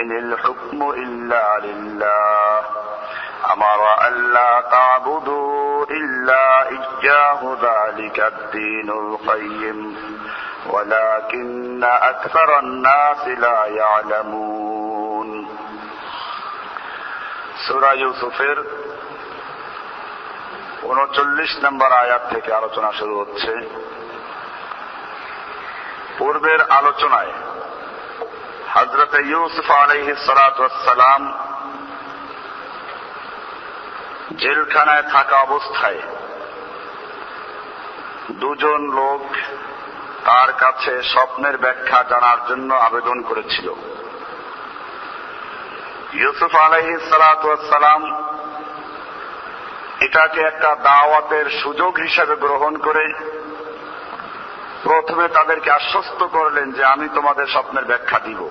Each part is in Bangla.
إن الحكم إلا لله. أمر ألا تعبدوا إلا إياه ذلك الدين القيم. ولكن أكثر الناس لا يعلمون. سورة يوسف উনচল্লিশ নম্বর আয়াত থেকে আলোচনা শুরু হচ্ছে। পূর্বের আলোচনায় হজরত ইউসুফ আলহ সালাম জেলখানায় থাকা অবস্থায় দুজন লোক তার কাছে স্বপ্নের ব্যাখ্যা জানার জন্য আবেদন করেছিল। ইউসুফ আলহ সালাম এটাকে একটা দাওয়াতের সুযোগ হিসেবে গ্রহণ করে প্রথমে তাদেরকে আশ্বস্ত করলেন যে আমি তোমাদের স্বপ্নের ব্যাখ্যা দিব।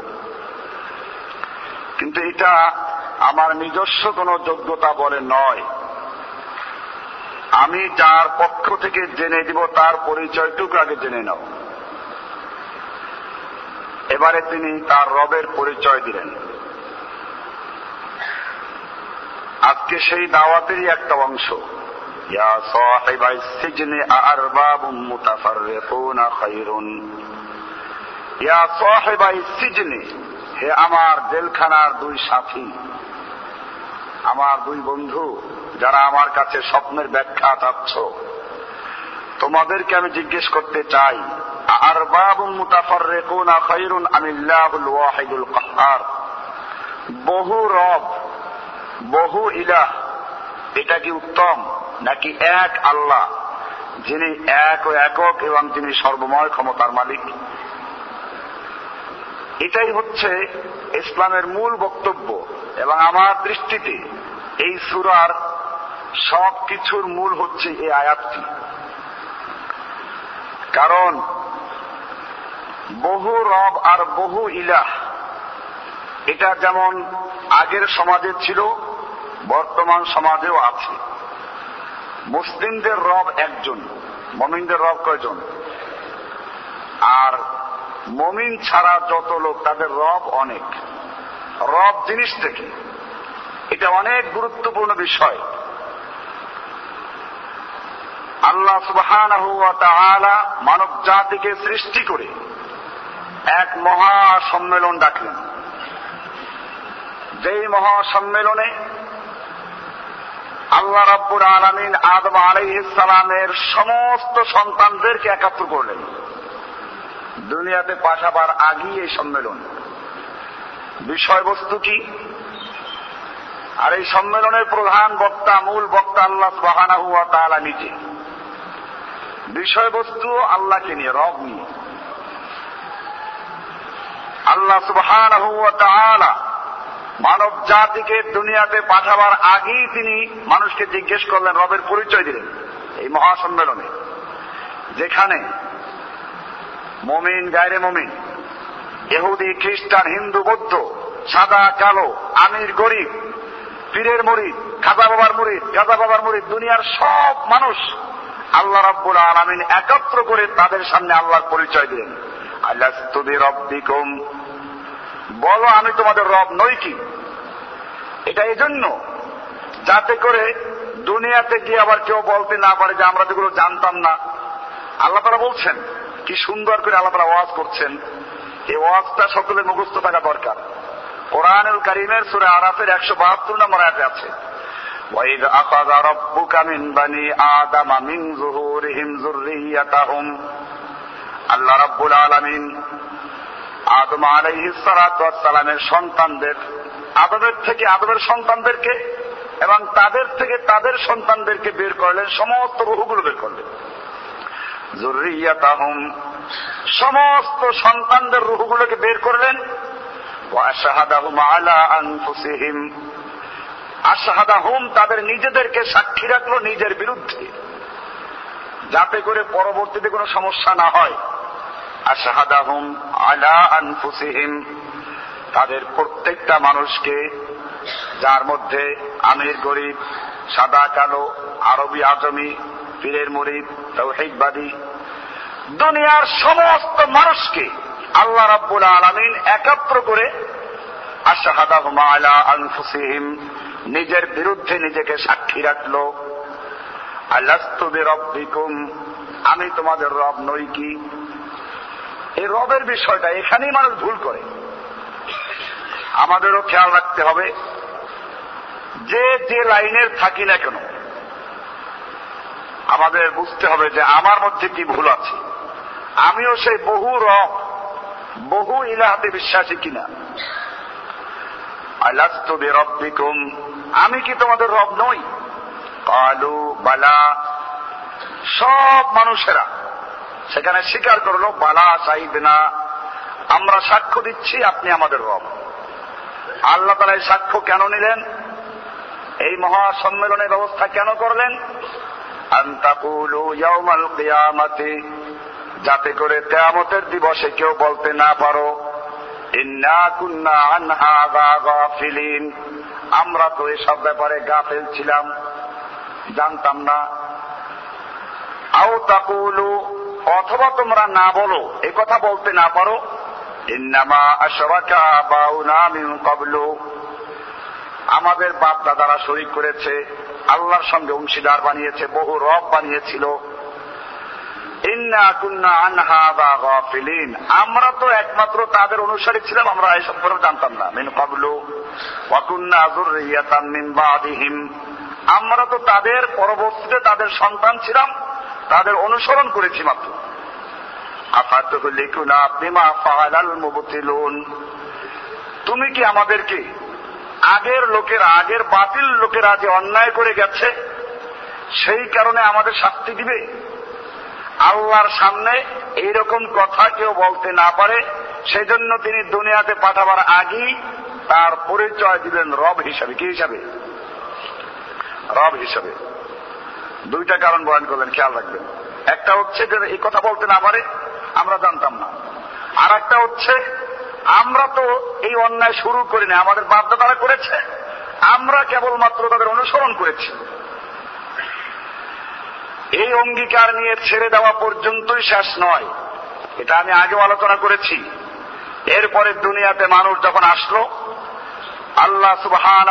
কিন্তু এটা আমার নিজস্ব কোনো যোগ্যতা বলে নয়। আমি যার পক্ষ থেকে জেনে দিব, তার পরিচয়টুকু আগে জেনে নাও। এবারে তিনি তার রবের পরিচয় দিলেন। আজকে সেই দাওয়াতেরই একটা অংশ। ইয়া সাহিবাই সিজনে আরবাবুম মুতাফাররিকুনা খায়রুন ইয়া সাহিবাই সিজনে হে আমার জেলখানার দুই সাথী, আমার দুই বন্ধু, যারা আমার কাছে স্বপ্নের ব্যাখ্যা চাচ্ছ, তোমাদেরকে আমি জিজ্ঞেস করতে চাই কাহ্হার বহু রব, বহু ইলাহ, এটা কি উত্তম? নাকি এক আল্লাহ, যিনি এক ও একক এবং যিনি সর্বময় ক্ষমতার মালিক। এটাই হচ্ছে ইসলামের মূল বক্তব্য এবং আমার দৃষ্টিতে এই সুরার সব কিছুর মূল হচ্ছে এই আয়াতটি। কারণ বহু রব আর বহু ইলাহ, এটা যেমন আগের সমাজে ছিল, বর্তমান সমাজেও আছে। মুসলিমদের রব একজন, মমিনদের রব কয়জন? আর মমিন ছাড়া যত লোক, তাদের রব অনেক। রব জিনিস থেকে। এটা অনেক গুরুত্বপূর্ণ বিষয়। আল্লাহ সুবহান মানব জাতিকে সৃষ্টি করে এক মহা সম্মেলন ডাকলেন। যেই মহাসম্মেলনে আল্লাহ রাব্বুর আলমিন আদম আলাইসালামের সমস্ত সন্তানদেরকে একাত্র করলেন। দুনিয়াতে পাঠাবার আগেই এই সম্মেলন। বিষয়বস্তু কি? আর এই সম্মেলনের প্রধান বক্তা, মূল বক্তা আল্লাহ সুবহানাহু ওয়া তাআলা নিজে। বিষয়বস্তু আল্লাহকে নিয়ে, রব নিয়ে। আল্লাহ সুবহান মানব জাতিকে দুনিয়াতে পাঠাবার আগেই তিনি মানুষকে জিজ্ঞেস করলেন, রবের পরিচয় দিলেন এই মহাসম্মেলনে, যেখানে মমিন, গায়রে মমিন এহুদি খ্রিস্টান, হিন্দু, বৌদ্ধ, সাদা, কালো, আমির, গরিব, পীরের মরিদ খাজা বাবার মরিদ গাজা বাবার মরিদ দুনিয়ার সব মানুষ আল্লাহ রাব্বুল আলমিন একত্র করে তাদের সামনে আল্লাহর পরিচয় দিলেন। আল্লাহ রব্বিকুম বলো আমি তোমাদের রব নই কি এটা এজন্য যাতে করে দুনিয়াতে গিয়ে আবার কেউ বলতে না পারে যে আমরা যেগুলো জানতাম না আল্লাহ তারা বলছেন কি সুন্দর করে আল্লাহ তারা ওয়াজ করছেন এই ওয়াজটা সকলের মুখস্থ থাকা দরকার কোরআনুল করিমের সুরে আরাফের একশো বাহাত্তর নম্বর আয়াতে আছে وإذ أخذ ربك من بني آدم من ظهورهم ذريتهم আল্লাহ রাব্বুল আলামিন আদম আলাইহিস সালামের সন্তানদের, আদমের থেকে আদমের সন্তানদেরকে এবং তাদের থেকে তাদের সন্তানদেরকে বের করলেন, সমস্ত রুহগুলো বের করলেন। জুরিয়াতাহুম সমস্ত সন্তানদের রুহগুলোকে বের করলেন। আশাহাদাহুম তাদের নিজেদেরকে সাক্ষী রাখল নিজের বিরুদ্ধে, যাতে করে পরবর্তীতে কোনো সমস্যা না হয়। আশাহাদাহুম আলা আনফুসিহিম, তাদের প্রত্যেকটা মানুষকে যার মধ্যে আমির, গরিব, সাদা, কালো, আরবি, আজমি, পীরের মরিদ তৌহিকবাদী দুনিয়ার সমস্ত মানুষকে আল্লাহ রাব্বুল আলমিন একাত্র করে আশাহাদাহুম আলা আনফুসিহিম নিজের বিরুদ্ধে নিজেকে সাক্ষী রাখল। আল্লাস্তুবি রব্বিকুম আমি তোমাদের রব নই কি? এই রবের বিষয়টা, এখানেই মানুষ ভুল করে। আমাদেরও খেয়াল রাখতে হবে, যে যে লাইনের থাকি না কেন, আমাদের বুঝতে হবে যে আমার মধ্যে কি ভুল আছে। আমিও সেই বহু রব, বহু ইলাহাতে বিশ্বাসী কিনা। আলাস্তু রব্বিকুম আমি কি তোমাদের রব নই? কালু, বালা, সব মানুষেরা। সেখানে স্বীকার করল, বালা চাইবে না আমরা সাক্ষ্য দিচ্ছি, আপনি আমাদের রব। আল্লাহ তালা এই সাক্ষ্য কেন নিলেন? এই মহা সম্মেলনের ব্যবস্থা কেন করলেন? যাতে করে তেয়ামতের দিবসে কেউ বলতে না পারো আমরা তো এসব ব্যাপারে গা ফেলছিলাম জানতাম না। আও তাকুলু অথবা তোমরা না বলো, এ কথা বলতে না পারো। আমাদের বাপ দাদারা শরিক করেছে, আল্লাহর সঙ্গে অংশীদার বানিয়েছে, বহু রব বানিয়েছিল। আমরা তো একমাত্র তাদের অনুসারী ছিলাম, আমরা এই সম্পর্কে জানতাম না। মিন কাবলু আমরা তো তাদের পরবর্তীতে তাদের সন্তান ছিলাম। তাদের অনুসরণ করেছি মাত্র। তুমি কি আমাদেরকে আগের লোকেরা, আগের বাতিল লোকেরা যে অন্যায় করে গেছে, সেই কারণে আমাদের শাস্তি দিবে? আল্লাহর সামনে এইরকম কথা কেউ বলতে না পারে, সেজন্য তিনি দুনিয়াতে পাঠাবার আগেই তার পরিচয় দিলেন রব হিসাবে। কি হিসাবে? রব হিসাবে। দুইটা কারণ বয়ন করলেন, খেয়াল রাখবেন। একটা হচ্ছে যে এই কথা বলতে না পারে, আমরা জানতাম না। আর একটা হচ্ছে, আমরা তো এই অন্যায় শুরু করি না আমাদের বাধ্যতারা করেছে। আমরা কেবলমাত্র তাদের অনুসরণ করেছি। এই অঙ্গীকার নিয়ে ছেড়ে দেওয়া পর্যন্তই শেষ নয়। এটা আমি আগেও আলোচনা করেছি। এরপরে দুনিয়াতে মানুষ যখন আসলো, আল্লাহ সুবহান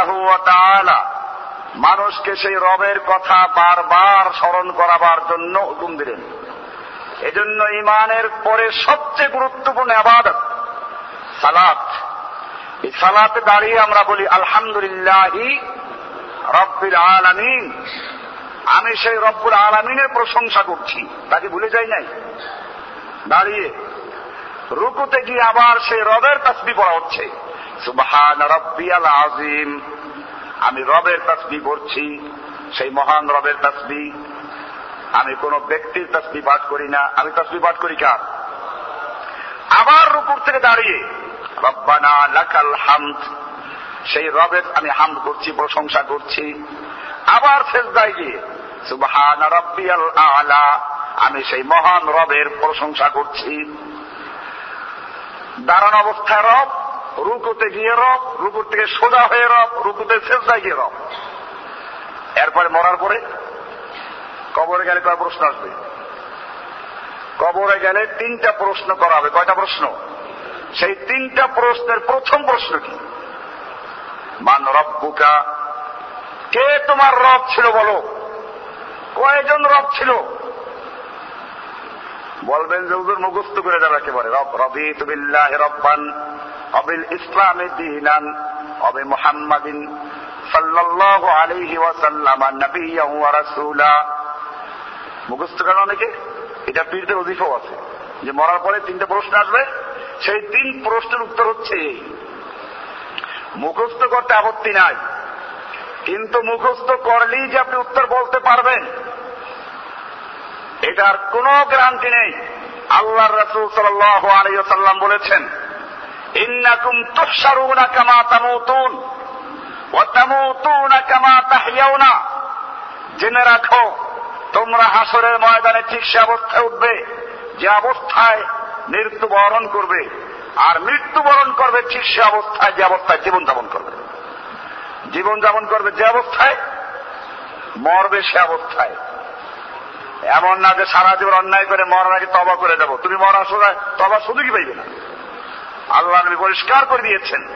মানুষকে সেই রবের কথা বারবার স্মরণ করাবার জন্য হুকুম দিলেন। এজন্য ইমানের পরে সবচেয়ে গুরুত্বপূর্ণ আবাদত, সালাত। এই সালাতে দাঁড়িয়ে আমরা বলি, আলহামদুলিল্লাহি রব্বিল আলামিন। আমি সেই রব্বুল আলমিনের প্রশংসা করছি। তাকে ভুলে যাই নাই। দাঁড়িয়ে রুকুতে গিয়ে আবার সেই রবের তসবি পড়া হচ্ছে। সুবহান রব্বিয়াল আজিম আমি রবের তসবি করছি সেই মহান রবের তসবি। আমি কোন ব্যক্তির তসবি পাঠ করি না। আমি তসবি পাঠ করি কার? আবার রুকুর থেকে দাঁড়িয়ে। রব্বানা লাকাল হামদ। সেই রবের আমি হামদ করছি, প্রশংসা করছি। আবার শেষদায় গিয়ে, সুবহান রব্বিয়াল আলা, আমি সেই মহান রবের প্রশংসা করছি। দাঁড়ানো অবস্থায় রব রুকুতে গিয়ে রব, রুকুর থেকে সোজা হয়ে রব, রুকুতে শেষদায় গিয়ে রব। এরপরে মরার পরে কবরে গেলে কয় প্রশ্ন আসবে? কবরে গেলে তিনটা প্রশ্ন করা হবে। কয়টা প্রশ্ন? সেই তিনটা প্রশ্নের প্রথম প্রশ্ন কি? মান রব্বুকা, কে তোমার রব ছিল বলো? কয়জন রব ছিল? বলবেন যে হুজুর মুখস্থ করে যাবে একেবারে। রব রবি তুবিল্লাহ রব্বান। অবিল ইসলামে দিনান, অবে মুহাম্মাদিন সাল্লাল্লাহু আলাইহি ওয়াসাল্লাম নবিয়্যান ওয়া রাসূলা। মুখস্থ কেন অনেকে, এটা পীরদের অধিকাও আছে, যে মরার পরে তিনটা প্রশ্ন আসবে, সেই তিন প্রশ্নের উত্তর হচ্ছে, মুখস্থ করতে আপত্তি নাই, কিন্তু মুখস্থ করলেই যে আপনি উত্তর বলতে পারবেন, এটার কোনো গ্যারান্টি নেই। আল্লাহ রসুল সাল্লাহ আলাইসাল্লাম বলেছেন জেনে রাখো, তোমরা হাসরের ময়দানে ঠিক সে অবস্থায় উঠবে, যে অবস্থায় মৃত্যুবরণ করবে, আর মৃত্যুবরণ করবে ঠিক সে অবস্থায় যে অবস্থায় জীবন যাপন করবে। জীবন যাপন করবে যে অবস্থায়? মরবে সে অবস্থায়। এমন না যে সারা জীবন অন্যায় করে মরার আগে তবা করে দেবো। তুমি মরার সময় তবা শুধু কি পাইবে না? আল্লাহ নবী পরিষ্কার করে দিয়েছেন।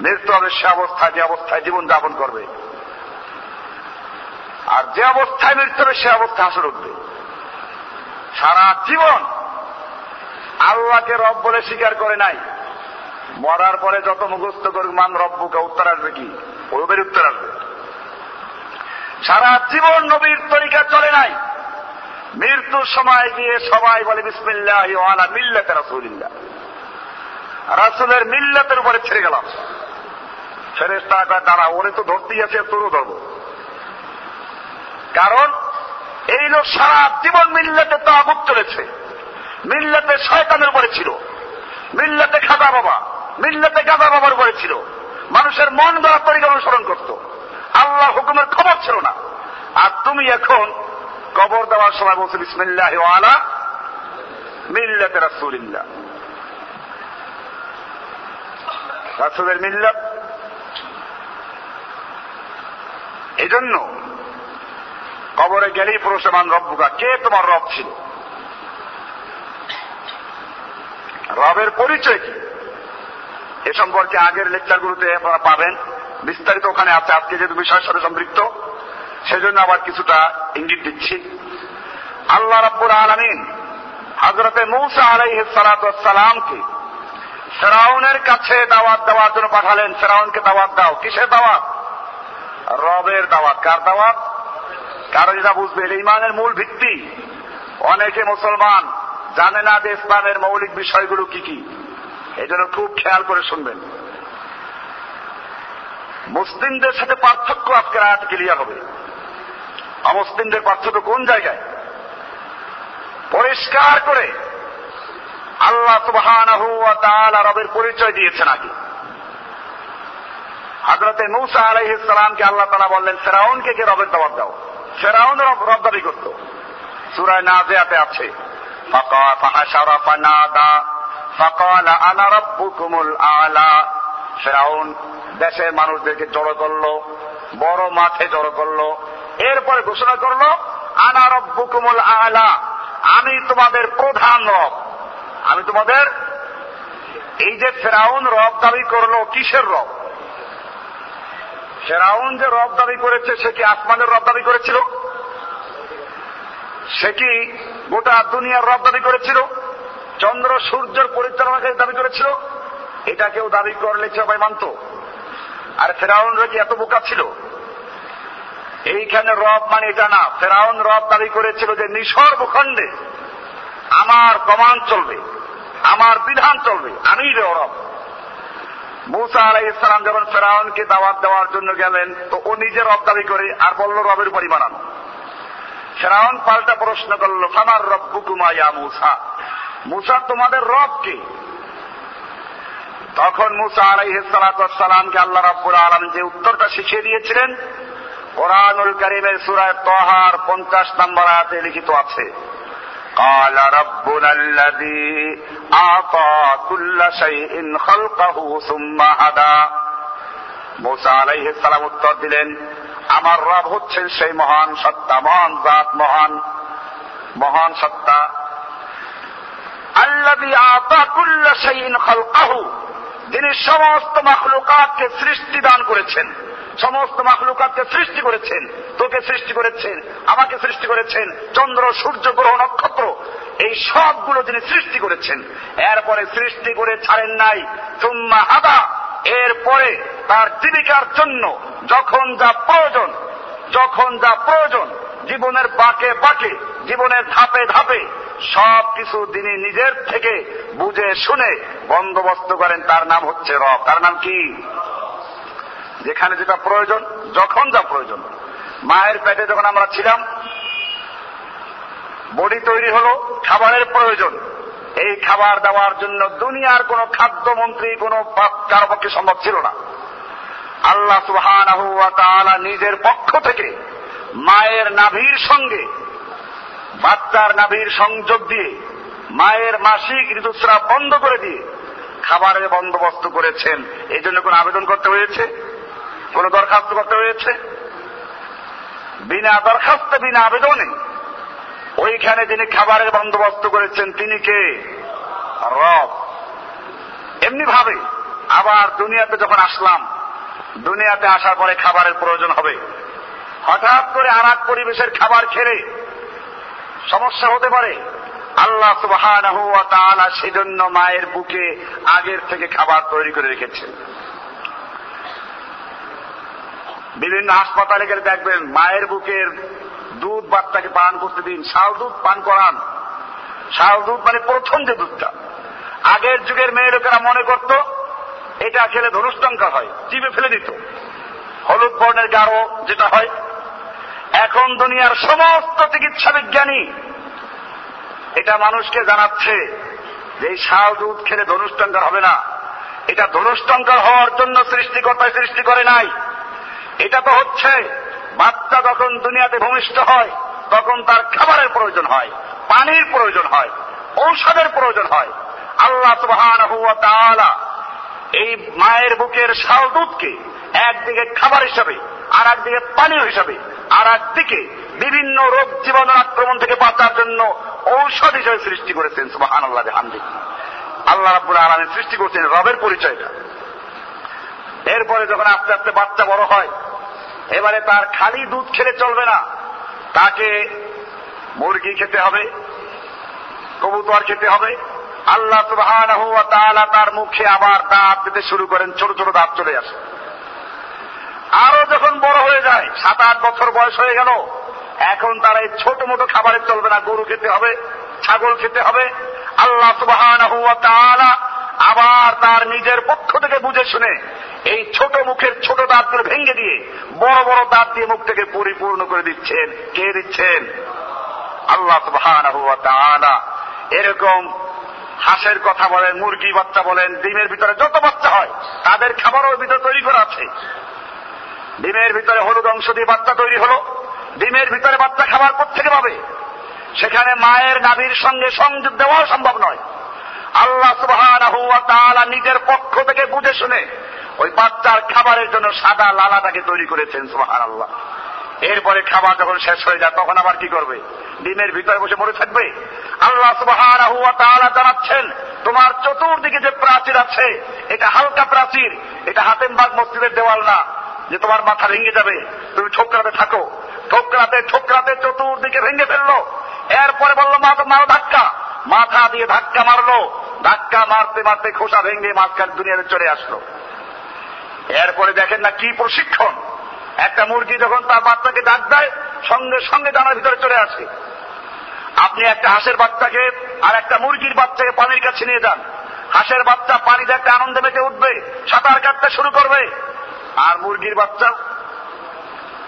মৃত্যু হবে সে অবস্থায়, যে অবস্থায় জীবন যাপন করবে। আর যে অবস্থায় মৃত্যু হবে, সে অবস্থায় হাসর উঠবে। সারা জীবন আল্লাহকে রব বলে স্বীকার করে নাই। মরার পরে যত মুখস্থ করুক, মান রব্বুকে উত্তর আসবে কি? ওদের উত্তর আসবে। সারা জীবন নবীর তরিকা চলে নাই। মৃত্যুর সময় গিয়ে সবাই বলে, বিসমিল্লাহ মিল্লাতে রাসুলিল্লাহ। রাসুলের মিল্লাতের উপরে ছেড়ে গেলাম। ছেড়ে ফেরেস্তা দাঁড়া, ওরে তো ধরতেই আছে, তোরও ধরবো। কারণ এই লোক সারা জীবন মিল্লাতে তাগুত চলেছে। মিল্লাতে শয়তানের উপরে ছিল। মিল্লাতে খাদা বাবা, মিল্লাতে গাদা বাবার উপরে ছিল। মানুষের মন দ্বারা তরিকা অনুসরণ করত। আল্লাহ হুকুমের খবর ছিল না। আর তুমি এখন কবর দেওয়ার সময় বলছো, বিসমিল্লাহ আলা মিল্লাতে রাসুলিল্লাহ। রাসুলের মিল্লাত এই জন্য কবরে গেলেই পুরুষমান রব্বুকা। কে তোমার রব ছিল? রবের পরিচয় কি? এ সম্পর্কে আগের লেকচারগুলোতে আপনারা পাবেন। বিস্তারিত ওখানে আছে। আজকে যেহেতু বিষয়ের সাথে সম্পৃক্ত, সেজন্য আবার কিছুটা ইঙ্গিত দিচ্ছি। আল্লাহ রাব্বুল আলমিন হজরতে মৌসা আলাইহ সালাতামকে ফেরাউনের কাছে দাওয়াত দেওয়ার জন্য পাঠালেন। ফেরাউনকে দাওয়াত দাও। কিসের দাওয়াত? রবের দাওয়াত। কার দাওয়াত? কারও যেটা বুঝবে। ইমানের মূল ভিত্তি। অনেকে মুসলমান জানে না যে ইসলামের মৌলিক বিষয়গুলো কি কি। এই জন্য খুব খেয়াল করে শুনবেন। মুসলিমদের সাথে পার্থক্য আজকের আয়াত ক্লিয়ার হবে। অমুসলিমদের পার্থক্য কোন জায়গায়? পরিষ্কার করে আল্লাহ রবের পরিচয় দিয়েছেন আগে। হাজরতে নৌসা আলহ ইসলামকে আল্লাহ তালা বললেন, ফেরাউনকে কে রবের দাবাব দাও। ফেরাউন রব দাবি করত। সুরায় নাজিয়াতে আছে ফেরাউন দেশের মানুষদেরকে জড়ো করল, বড় মাঠে জড়ো করল, এরপরে ঘোষণা করল আনারব বুকুমুল আলা, আমি তোমাদের প্রধান রব। আমি তোমাদের এই যে ফেরাউন রব দাবি করল, কিসের রব? ফেরাউন যে রব দাবি করেছে, সে কি আসমানের রব দাবি করেছিল? সে কি গোটা দুনিয়ার রব দাবি করেছিল? চন্দ্র সূর্যের পরিচালনাকারী দাবি করেছিল? এটা কেউ দাবি করলে সবাই মানত? আর ফেরাউনরা কি এত বোকা ছিল? এইখানে রব মানে এটা না। ফেরাউন রব দাবি করেছিল যে নিসর ভূখণ্ডে আমার কমান চলবে। আমার বিধান চলবে। আমি রব। মুসা আলাই ইসলাম যখন ফেরাউনকে দাওয়াত দেওয়ার জন্য গেলেন, তো ও নিজে রব দাবি করে আর বলল, রবের উপরই বানানো ফেরাউন পাল্টা প্রশ্ন করল, ফামার রব্বুকুমা ইয়া মুসা? মুসা, তোমাদের রব কে? তখন মুসা আলাইহিসালামকে আল্লাহ রাব্বুল আলম যে উত্তরটা শিখিয়ে দিয়েছিলেন, কোরআনুল করিমের সুরায় তহার পঞ্চাশ নম্বর আয়াতে লিখিত আছে। قال ربنا الذي أعطى كل شيء خلقه ثم هدى. মুসা আলাইহ সালাম উত্তর দিলেন, আমার রব হচ্ছেন সেই মহান সত্তা, মহান জাত, মহান মহান সত্তা। আল্লাদি আতা কুল্লা সাইন খালকাহু, যিনি সমস্ত মখলুকাতকে সৃষ্টি দান করেছেন। সমস্ত মাখলুকাতকে সৃষ্টি করেছেন। তোকে সৃষ্টি করেছেন, আমাকে সৃষ্টি করেছেন, চন্দ্র, সূর্য, গ্রহ, নক্ষত্র। এই সবগুলো যিনি সৃষ্টি করেছেন, এরপরে সৃষ্টি করে ছাড়েন নাই। তুম্মা হাদা। এরপরে তার জীবিকার জন্য যখন যা প্রয়োজন, যখন যা প্রয়োজন, জীবনের বাকে বাকে, জীবনের ধাপে ধাপে সব কিছু তিনি নিজের থেকে বুঝে শুনে বন্দোবস্ত করেন। তার নাম হচ্ছে রব। তার নাম কি? যেখানে যেটা প্রয়োজন, যখন যা প্রয়োজন। মায়ের পেটে যখন আমরা ছিলাম, বডি তৈরি হলো খাবারের প্রয়োজন। এই খাবার দেওয়ার জন্য দুনিয়ার কোন খাদ্যমন্ত্রী, কোন কারও পক্ষে সম্ভব ছিল না। আল্লাহ সুহান নিজের পক্ষ থেকে মায়ের নাভির সঙ্গে বাচ্চার নাভির সংযোগ দিয়ে, মায়ের মাসিক ঋতুস্রাব বন্ধ করে দিয়ে খাবারের বন্দোবস্ত করেছেন। এই জন্য কোন আবেদন করতে হয়েছে? কোন দরখাস্ত করতে হয়েছে? বিনা দরখাস্ত, বিনা আবেদনে? ওইখানে যিনি খাবারের বন্দোবস্ত করেছেন, তিনি কে? রব। এমনি ভাবে আবার দুনিয়াতে যখন আসলাম, দুনিয়াতে আসার পরে খাবারের প্রয়োজন হবে। হঠাৎ করে আর পরিবেশের খাবার খেলে সমস্যা হতে পারে। আল্লাহ সুবাহ সেজন্য মায়ের বুকে আগের থেকে খাবার তৈরি করে রেখেছেন। বিভিন্ন হাসপাতালে গেলে দেখবেন মায়ের বুকের দুধ বাচ্চাকে পান করতে দিন, শাল দুধ পান করান। শাল দুধ মানে প্রথম যে দুধটা। আগের যুগের মেয়ে লোকেরা মনে করত, এটা খেলে ধনুষ্টঙ্কা হয় চিপে ফেলে দিত। হলুদ বর্ণের গাঢ় যেটা হয়। এখন দুনিয়ার সমস্ত চিকিৎসা বিজ্ঞানী এটা মানুষকে জানাচ্ছে যে এই শাল দুধ খেলে ধনুষ্টঙ্কার হবে না। এটা ধনুষ্টঙ্কার হওয়ার জন্য সৃষ্টিকর্তায় সৃষ্টি করে নাই। এটা তো হচ্ছে, বাচ্চা যখন দুনিয়াতে ভূমিষ্ঠ হয়, তখন তার খাবারের প্রয়োজন হয়, পানির প্রয়োজন হয়, ঔষধের প্রয়োজন হয়। আল্লাহ সুবহান এই মায়ের বুকের শাল দুধকে একদিকে খাবার হিসাবে আর একদিকে পানীয় হিসাবে আর একদিকে বিভিন্ন রোগ জীবাণুর আক্রমণ থেকে বাঁচার জন্য ঔষধ হিসেবে সৃষ্টি করেছেন সুবাহান আল্লাহ আল্লাহ রাবুল আলমের সৃষ্টি করছেন রবের পরিচয়টা। এরপরে যখন আস্তে আস্তে বাচ্চা বড় হয়, এবারে তার খালি দুধ খেলে চলবে না। তাকে মুরগি খেতে হবে, কবুতর খেতে হবে। আল্লাহ সুবহান তার মুখে আবার দাঁত দিতে শুরু করেন, ছোট ছোট দাঁত চলে আসে। আরও যখন বড় হয়ে যায় সাত আট বছর বয়স হয়ে গেল, এখন তারা এই ছোট মোটো খাবারে চলবে না। গরু খেতে হবে, ছাগল খেতে হবে। আল্লাহ সুবহান আবার তার নিজের পক্ষ থেকে বুঝে শুনে এই ছোট মুখের ছোট দাঁতগুলো ভেঙে দিয়ে বড় বড় দাঁত দিয়ে মুখ থেকে পরিপূর্ণ করে দিচ্ছেন। কে দিচ্ছেন? আল্লাহ এরকম হাঁসের কথা বলেন, মুরগি বাচ্চা বলেন, ডিমের ভিতরে যত বাচ্চা হয়, তাদের খাবারও ভিতরে তৈরি করা আছে। ডিমের ভিতরে হলুদ অংশ দিয়ে বাচ্চা তৈরি হলো। ডিমের ভিতরে বাচ্চা খাবার থেকে পাবে? সেখানে মায়ের নাভির সঙ্গে সংযোগ দেওয়াও সম্ভব নয়। আল্লাহ সুবাহ নিজের পক্ষ থেকে বুঝে শুনে ওই বাচ্চার খাবারের জন্য সাদা লালাটাকে তৈরি করেছেন সুবাহান আল্লাহ এরপরে খাবার যখন শেষ হয়ে যায়, তখন আবার কি করবে? ডিমের ভিতরে বসে মরে থাকবে? আল্লাহ সুবাহ জানাচ্ছেন, তোমার চতুর্দিকে যে প্রাচীর আছে, এটা হালকা প্রাচীর, এটা হাতেমবাগ মসজিদের দেওয়াল না, যে তোমার মাথা ভেঙে যাবে। তুমি ঠোকরাতে থাকো। ঠোকরাতে ঠোকরাতে চতুর্দিকে ভেঙে ফেলল। এরপরে বলল, মা মারো ধাক্কা। মাথা দিয়ে ধাক্কা মারলো। ধাক্কা মারতে মারতে খোসা ভেঙে মাঝখান দুনিয়াতে চলে আসলো। এরপরে দেখেন না কি প্রশিক্ষণ। একটা মুরগি যখন তার বাচ্চাকে ডাক দেয়, সঙ্গে সঙ্গে ডানার ভিতরে চলে আসে। আপনি একটা হাঁসের বাচ্চাকে আর একটা মুরগির বাচ্চাকে পানির কাছে নিয়ে যান। হাঁসের বাচ্চা পানি দেখতে আনন্দে মেতে উঠবে, সাঁতার কাটতে শুরু করবে। আর মুরগির বাচ্চা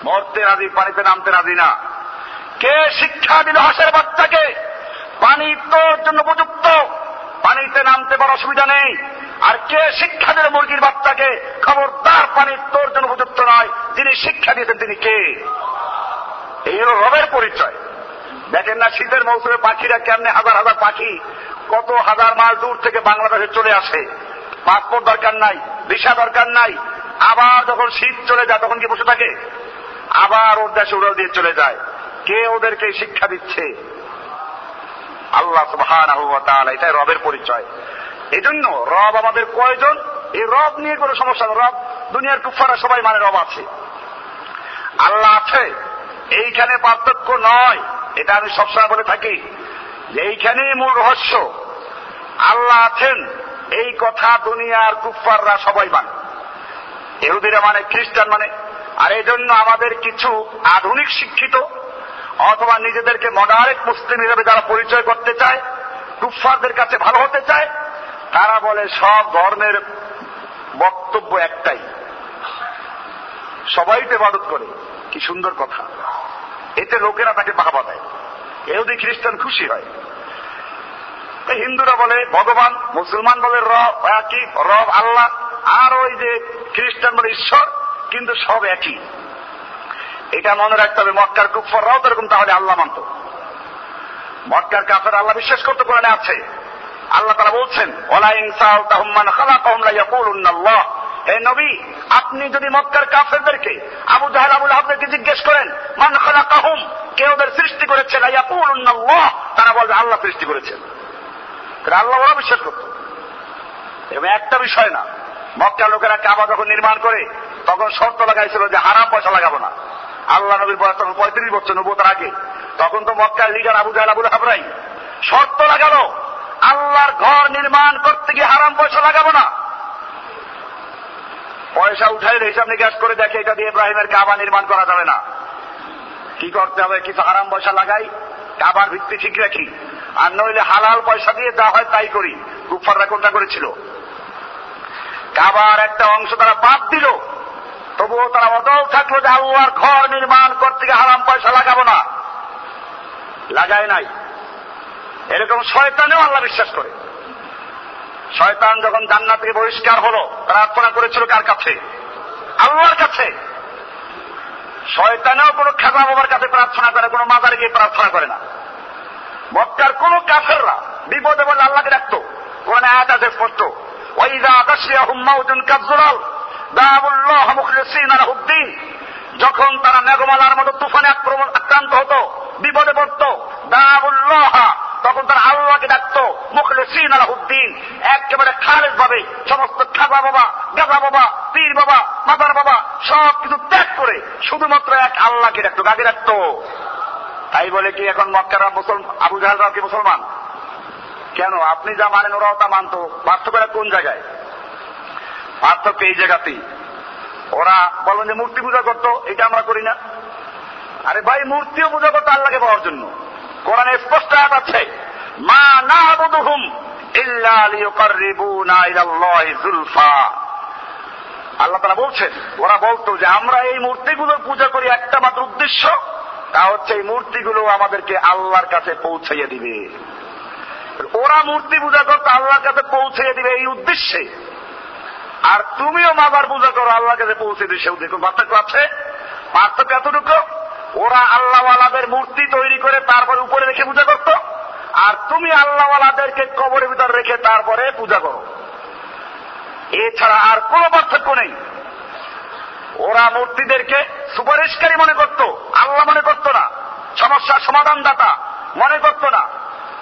মরতে রাজি, পানিতে নামতে রাজি না। কে শিক্ষা দিল হাঁসের বাচ্চাকে? পানি তোর জন্য উপযুক্ত। পানিতে নামতে বড় অসুবিধা নেই। আর কে শিক্ষা দিল মুরগির বাচ্চাকে? খবরদার, পানি তোর জন্য উপযুক্ত নয়। যিনি শিক্ষা দিয়েছেন তিনি কে? এই হল রবের পরিচয়। দেখেন না, শীতের মৌসুমে পাখিরা কেমনে হাজার হাজার পাখি, কত হাজার মাইল দূর থেকে বাংলাদেশে চলে আসে। পাসপোর্ট দরকার নাই, ভিসা দরকার নাই। আবার যখন শীত চলে যায়, তখন কি বসে থাকে? আবার ওর দেশে উড়াল দিয়ে চলে যায়। কে ওদেরকে শিক্ষা দিচ্ছে? আল্লাহ সুবহান এটাই রবের পরিচয়। এই জন্য রব আমাদের কয়জন? এই রব নিয়ে কোনো সমস্যা রব দুনিয়ার কুফারা সবাই মানে রব আছে। আল্লাহ আছে, এইখানে পার্থক্য নয়, এটা আমি সবসময় বলে থাকি। যে এইখানেই মূল রহস্য। আল্লাহ আছেন, এই কথা দুনিয়ার কুফাররা সবাই মানে। এহুদিরা মানে খ্রিস্টান মানে। আর এই জন্য আমাদের কিছু আধুনিক শিক্ষিত অথবা নিজেদেরকে মডারেট মুসলিম হিসেবে যারা পরিচয় করতে চায় কুফারদের কাছে ভালো হতে চায়, তারা বলে সব ধর্মের বক্তব্য একটাই। সবাই তো ইবাদত করে। কি সুন্দর কথা। এতে লোকেরা তাকে বাহাবা দেয়। এহুদি খ্রিস্টান খুশি হয়। হিন্দুরা বলে, ভগবান, মুসলমান বলে রব একই, রব আল্লাহ, আর ওই যে খ্রিস্টান বলে ঈশ্বর, কিন্তু সব একই। এটা মনে রাখতে হবে, মক্কার কুফররাও তো এরকম, তাহলে আল্লাহ মানত। মক্কার কাফের আল্লাহ বিশ্বাস করতে কোরআনে আছে। আল্লাহ তারা বলছেন, ওলা ইনসাল তাহমান খালাকাহুম লা ইয়াকুলুন্নাল্লাহ হে নবী, আপনি যদি মক্কার কাফেরদেরকে, আবু জাহেল, আবুল আহদেরকে জিজ্ঞেস করেন, মান খালাকাহুম? কে ওদের সৃষ্টি করেছে লা ইয়াকুলুন্নাল্লাহ তারা বলবে, আল্লাহ সৃষ্টি করেছেন। আল্লাহ ওরা বিশ্বাস করত। এবং একটা বিষয় না মক্কা লোকেরা কাবা যখন নির্মাণ করে, তখন শর্ত লাগাইছিল যে হারাম পয়সা লাগাবো না। আল্লাহ নবীর বয়স তখন পঁয়ত্রিশ বছর নবতার আগে। তখন তো মক্কার লিডার আবু জাহাল, আবুল হাবরাই। শর্ত লাগালো, আল্লাহর ঘর নির্মাণ করতে গিয়ে হারাম পয়সা লাগাবো না। পয়সা উঠাইলে হিসাব নিকাশ করে দেখে এটা দিয়ে ইব্রাহিমের কাবা নির্মাণ করা যাবে না। কি করতে হবে? কিছু হারাম পয়সা লাগাই, কাবার ভিত্তি ঠিক রাখি। আর নইলে হালাল পয়সা দিয়ে যা হয় তাই করি। কুফাররা কোনটা করেছিল? কাবার একটা অংশ তারা বাদ দিল। তবুও তারা অদল থাকল যে আল্লাহর ঘর নির্মাণ করতে গিয়ে হারাম পয়সা লাগাবো না। লাগায় নাই। এরকম শয়তানেও আল্লাহ বিশ্বাস করে। শয়তান যখন জান্নাত থেকে বহিষ্কার হলো প্রার্থনা করেছিল কার কাছে? আল্লাহর কাছে। শয়তানেও কোনো খেজা বাবার কাছে প্রার্থনা করে, কোনো মাদারে গিয়ে প্রার্থনা করে না। মক্কার কোন কাফেররা বিপদে বলে আল্লাহকে ডাকতো। কোন আয়াত আছে স্পষ্ট। ওইদা আকাশিয়া হুম্মাউজুন কাজুলাল যখন তারা মেঘমালার মতো তুফানে আক্রান্ত হতো, বিপদে পড়ত দাবুল্লাহ তখন তারা আল্লাহকে ডাকতো, মুখলিসিন আলাহুদ্দিন। একেবারে খালেজ ভাবে সমস্ত খাজা বাবা গাজা বাবা, পীর বাবা, মাদার বাবা, সব কিছু ত্যাগ করে শুধুমাত্র এক আল্লাহকে ডাকতো গাকে ডাকতো। তাই বলে কি এখন মক্কারা মুসলমান আবু জাহালরা কি মুসলমান? কেন? আপনি যা মানেন ওরাও তা মানত। পার্থক্যটা কোন জায়গায়? পার্থক্য এই জায়গাতেই। ওরা বলেন যে মূর্তি পূজা করতো, এটা আমরা করি না। আরে ভাই মূর্তিও পূজা করতো আল্লাহকে পাওয়ার জন্য। কোরআনে স্পষ্ট আয়াত আছে, মা না যুলফা আল্লাহ তারা বলছেন, ওরা বলতো যে আমরা এই মূর্তিগুলোর পূজা করি একটা মাত্র উদ্দেশ্য, তা হচ্ছে এই মূর্তিগুলো আমাদেরকে আল্লাহর কাছে পৌঁছাইয়া দিবে। ওরা মূর্তি পূজা করতো আল্লাহর কাছে পৌঁছাইয়া দিবে এই উদ্দেশ্যে। আর তুমিও মাদার পূজা করো, আল্লাহর কাছে পৌঁছে দিবে সে উদ্দেশ্য পার্থক্য আছে? পার্থক্য এতটুকু, ওরা আল্লাহওয়ালাদের মূর্তি তৈরি করে তারপরে উপরে রেখে পূজা করত, আর তুমি আল্লাহওয়ালাদেরকে কবরের ভিতর রেখে তারপরে পূজা করো। এছাড়া আর কোন পার্থক্য নেই। ওরা মূর্তিদেরকে সুপারিশকারী মনে করত, আল্লাহ মনে করত না, সমস্যার সমাধানদাতা মনে করত না।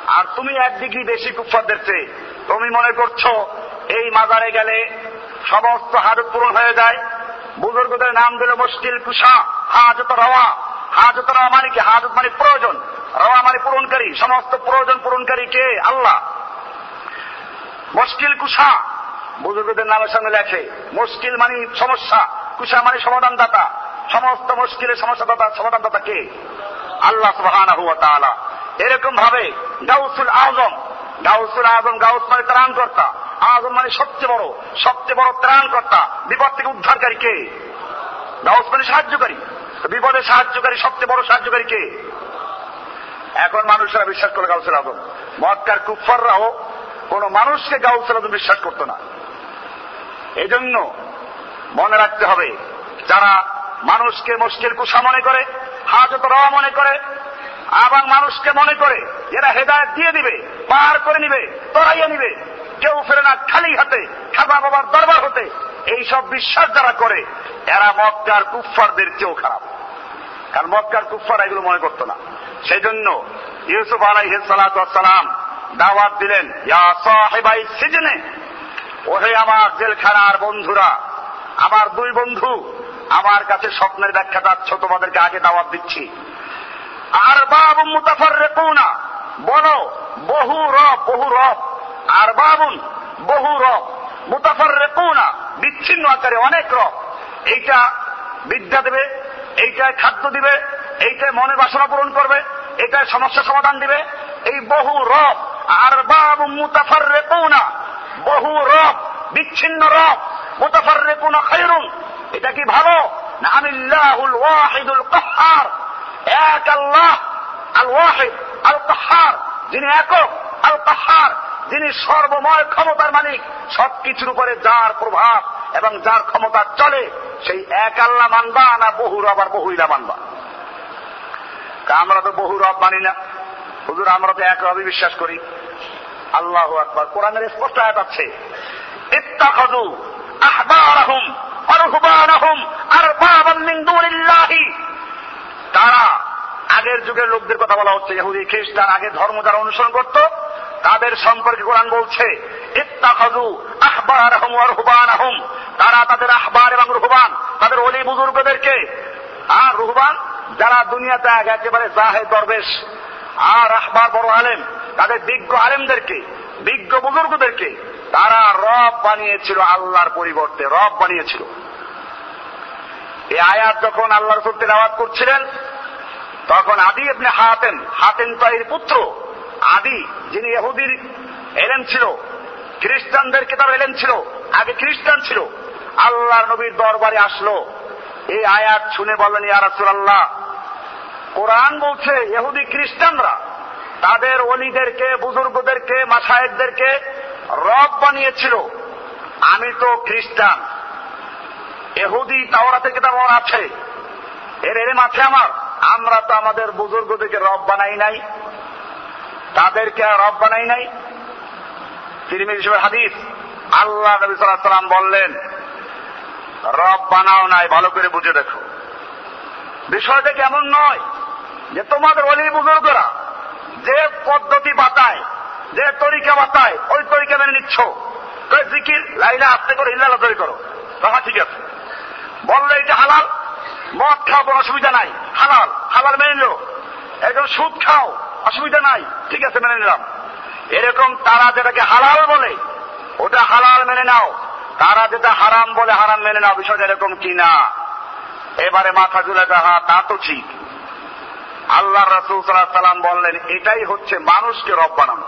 আর তুমি এক ডিগ্রি বেশি কুফারদের চেয়ে তুমি মনে করছ, এই মাজারে গেলে সমস্ত হাজত পূরণ হয়ে যায়। বুজুর্গদের নাম দিল মুশকিল কুষা, হাজত রওয়া। হাজত রওয়া মানে কি? হাজত মানে প্রয়োজন। রওয়া মানে পূরণকারী। সমস্ত প্রয়োজন পূরণকারী কে? আল্লাহ। মুশকিল কুষা, বুজুর্গদের নামের সঙ্গে লেখে। মুশকিল মানে সমস্যা। কুষা মানে সমাধানদাতা। সমস্ত মুশকিলের সমস্যা সমস্যাদাতা, সমাধানদাতা কে? আল্লাহ তাআলা। এরকম ভাবে গাউসুল আজম গাউসুল আজম গাউস মানে ত্রাণকর্তা। আজম মানে সবচেয়ে বড় সবচেয়ে বড় ত্রাণকর্তা, বিপদ থেকে উদ্ধারকারী কে? গাউস মানে সাহায্যকারী বিপদে সাহায্যকারী সবচেয়ে বড় সাহায্যকারী কে? এখন মানুষরা বিশ্বাস করে গাউসুল আজম। মক্কার কুফাররাও কোন মানুষকে গাউসুল আজম বিশ্বাস করতো না। এই জন্য মনে রাখতে হবে, যারা মানুষকে মুশকিল কুসা মনে করে, হাজত রওয়া মনে করে, আবার মানুষকে মনে করে, এরা হেদায়ত দিয়ে দিবে, পার করে নিবে, তরাইয়া নিবে। কেউ ফেরে না খালি হাতে, খাবা বাবার দরবার হতে। এই সব বিশ্বাস যারা করে, এরা মক্কার কুফফারদের চেয়েও খারাপ। কারণ মক্কার কুফফার এগুলো মনে করতো না। সেই জন্য ইউসুফ আলাই সালাম দাওয়াত দিলেন সিজনে, ওহে আমার জেলখানার বন্ধুরা, আমার দুই বন্ধু, আমার কাছে স্বপ্নের ব্যাখ্যা চাচ্ছ তোমাদেরকে আগে দাওয়াত দিচ্ছি। আর বাবু মুতাফার রেকুনা বলো, বহু রব বহু রব আর বাবুন বহু রব মুতাফার রেকুনা বিচ্ছিন্ন আকারে অনেক রব। এইটা বিদ্যা দেবে, এইটায় খাদ্য দিবে, এইটায় মনে বাসনা পূরণ করবে এটায় সমস্যা সমাধান দিবে। এই বহু রব আর বাবু মুতাফার রেকুনা বহু রব, বিচ্ছিন্ন রব মুতাফার রেকুনা খাইরুন এটা কি ভালো? না আমিল্লাহুল ওয়াহিদুল কাহার। এক আল্লাহ, আল ওয়াহিদ, আল কাহার। যিনি একক, আল কাহার। যিনি সর্বময় ক্ষমতার মালিক। সবকিছুর উপরে যার প্রভাব এবং যার ক্ষমতা চলে, সেই এক আল্লাহ মানবা না বহু রব আর বহুইলা মানবা। আমরা তো বহু রব মানি না। হুজুর, আমরা তো এক রবই বিশ্বাস করি। আল্লাহ আকবর। কোরআনের স্পষ্ট আয়াত আছে, ইত্তাখাযু আহবারাহুম ওয়া আরবাবাম মিন দুনিল্লাহি। তারা আগের যুগের লোকদের কথা বলা হচ্ছে। ইহুদি, খ্রিস্টান আগে ধর্ম যারা অনুসরণ করত তাদের সম্পর্কে কোরআন বলছে তারা তাদের আহবার এবং রুহবান, তাদের অলি বুজুর্গদেরকে। আর রুহবান, যারা দুনিয়াতে আগে একেবারে জাহে দরবেশ। আর আহবার বড় আলেম, তাদের বিজ্ঞ আলেমদেরকে, বিজ্ঞ বুজুর্গদেরকে, তারা রব বানিয়েছিল আল্লাহর পরিবর্তে, রব বানিয়েছিল। এই আয়াত যখন আল্লাহ রসুল তেলাওয়াত করছিলেন, তখন আদি আপনি হাতেন হাতেন তাইর পুত্র আদি যিনি এহুদির এলেন ছিল, খ্রিস্টানদের কেতাব এলেন ছিল, আগে খ্রিস্টান ছিল, আল্লাহর নবীর দরবারে আসলো। এই আয়াত শুনে বলেন ইয়ারাসুল আল্লাহ কোরআন বলছে এহুদি খ্রিস্টানরা তাদের অলিদেরকে বুজুর্গদেরকে মাসায়েকদেরকে রব বানিয়েছিল। আমি তো খ্রিস্টান। এহুদি তাওরাতে কিতাব আমার আছে। এর এর মাঠে আমার। আমরা তো আমাদের বুজুর্গদেরকে রব বানাই নাই। তাদেরকে আর রব বানাই নাই। হাদিস, আল্লাহ নবী সাল্লাম বললেন, রব বানাও নাই, ভালো করে বুঝে দেখো। বিষয়টা কেমন নয় যে তোমাদের অলি বুজুর্গরা যে পদ্ধতি বাতায় যে তরিকা বাতায় ওই তরিকা মেনে নিচ্ছ। জিকির, লাইলা, আস্তে করে ইল্লাহ তৈরি করো। তখন ঠিক আছে। বললে এটা হালাল, মদ খাও কোনো অসুবিধা নাই। হালাল হালাল মেনে নিল একদম সুদ খাও, অসুবিধা নাই, ঠিক আছে, মেনে নিলাম। এরকম তারা যেটাকে হালাল বলে, ওটা হালাল মেনে নাও। তারা যেটা হারাম বলে হারাম মেনে নাও, বিষয়টা এরকম কি না? এবারে মাথা জুলে যাহা, তা তো ঠিক। আল্লাহ রাসুল সাল্লাহ সাল্লাম বললেন, এটাই হচ্ছে মানুষকে রব বানানো।